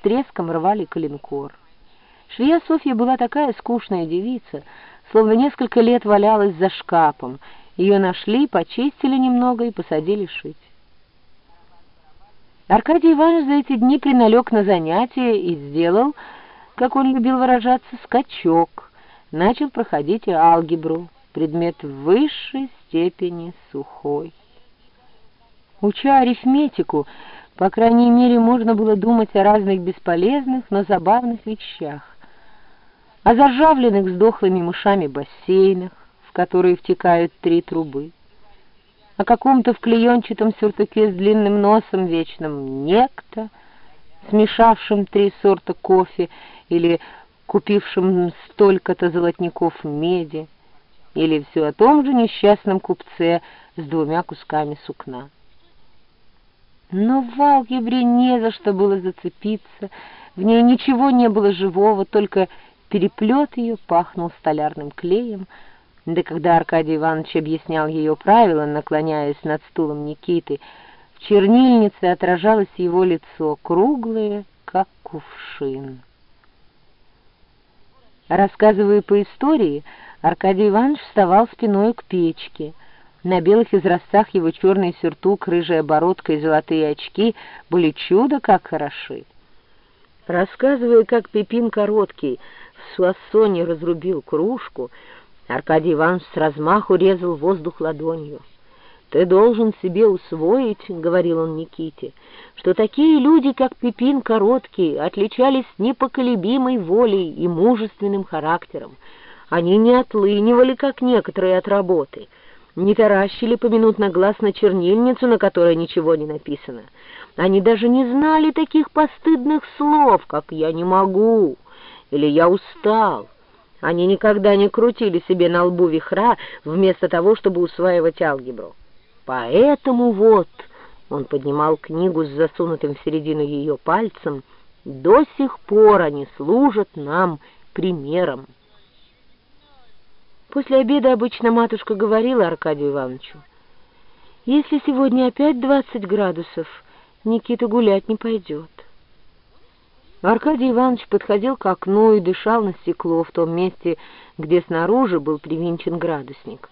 с треском рвали коленкор. Швея Софья была такая скучная девица, словно несколько лет валялась за шкафом. Ее нашли, почистили немного и посадили шить. Аркадий Иванович за эти дни приналег на занятия и сделал, как он любил выражаться, скачок. Начал проходить алгебру, предмет высшей степени сухой. Уча арифметику, по крайней мере, можно было думать о разных бесполезных, но забавных вещах. О заржавленных с дохлыми мышами бассейнах, в которые втекают три трубы о каком-то в клеенчатом сюртуке с длинным носом вечном некто, смешавшем три сорта кофе или купившем столько-то золотников меди, или все о том же несчастном купце с двумя кусками сукна. Но в алгебре не за что было зацепиться, в ней ничего не было живого, только переплет ее пахнул столярным клеем, да когда Аркадий Иванович объяснял ее правила, наклоняясь над стулом Никиты, в чернильнице отражалось его лицо, круглое, как кувшин. Рассказывая по истории, Аркадий Иванович вставал спиной к печке. На белых изразцах его черный сюртук, рыжая бородка и золотые очки были чудо как хороши. Рассказывая, как Пепин Короткий в суассоне разрубил кружку, Аркадий Иванович с размаху резал воздух ладонью. «Ты должен себе усвоить, — говорил он Никите, — что такие люди, как Пипин Короткий, отличались непоколебимой волей и мужественным характером. Они не отлынивали, как некоторые, от работы, не таращили поминутно глаз на чернильницу, на которой ничего не написано. Они даже не знали таких постыдных слов, как «я не могу» или «я устал». Они никогда не крутили себе на лбу вихра вместо того, чтобы усваивать алгебру. Поэтому вот, он поднимал книгу с засунутым в середину ее пальцем, до сих пор они служат нам примером. После обеда обычно матушка говорила Аркадию Ивановичу, «Если сегодня опять двадцать градусов, Никита гулять не пойдет». Аркадий Иванович подходил к окну и дышал на стекло в том месте, где снаружи был привинчен градусник.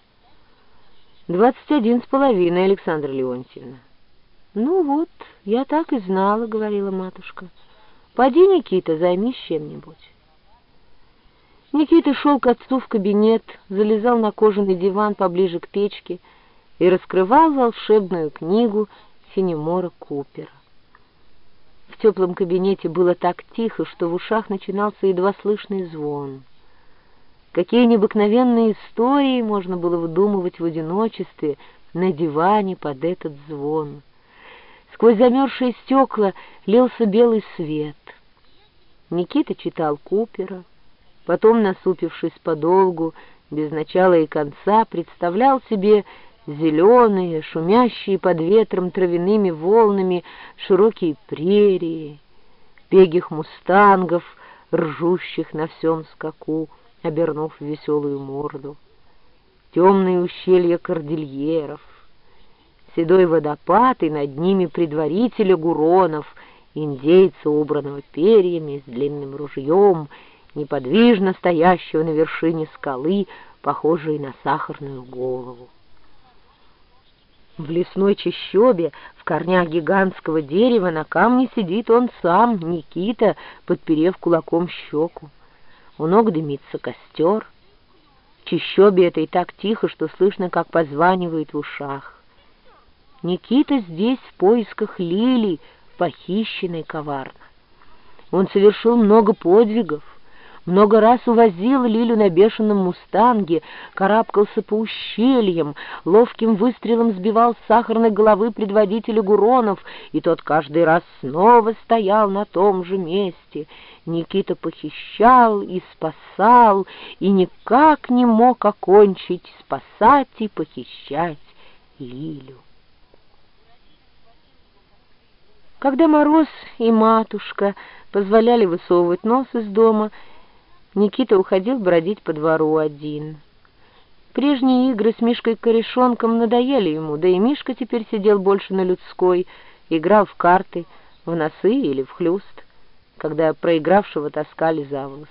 «Двадцать один с половиной, Александра Леонтьевна». «Ну вот, я так и знала», — говорила матушка. «Поди, Никита, займись чем-нибудь». Никита шел к отцу в кабинет, залезал на кожаный диван поближе к печке и раскрывал волшебную книгу Синемора Купера. В теплом кабинете было так тихо, что в ушах начинался едва слышный звон. Какие необыкновенные истории можно было выдумывать в одиночестве на диване под этот звон. Сквозь замерзшие стекла лился белый свет. Никита читал Купера, потом, насупившись подолгу, без начала и конца, представлял себе зеленые, шумящие под ветром травяными волнами широкие прерии, бегих мустангов, ржущих на всем скаку, обернув веселую морду, темные ущелья кордильеров, седой водопад и над ними предварителя Гуронов, индейца, убранного перьями, с длинным ружьем, неподвижно стоящего на вершине скалы, похожей на сахарную голову. В лесной чащобе, в корнях гигантского дерева, на камне сидит он сам, Никита, подперев кулаком щеку. У ног дымится костер. В чащобе это и так тихо, что слышно, как позванивает в ушах. Никита здесь в поисках лилий, похищенной коварно. Он совершил много подвигов, много раз увозил Лилю на бешеном мустанге, карабкался по ущельям, ловким выстрелом сбивал с сахарной головы предводителя Гуронов, и тот каждый раз снова стоял на том же месте. Никита похищал и спасал, и никак не мог окончить спасать и похищать Лилю. Когда Мороз и матушка позволяли высовывать нос из дома, Никита уходил бродить по двору один. Прежние игры с Мишкой-корешонком надоели ему, да и Мишка теперь сидел больше на людской, играл в карты, в носы или в хлюст. когда проигравшего таскали за волосы.